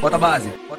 Bota a base.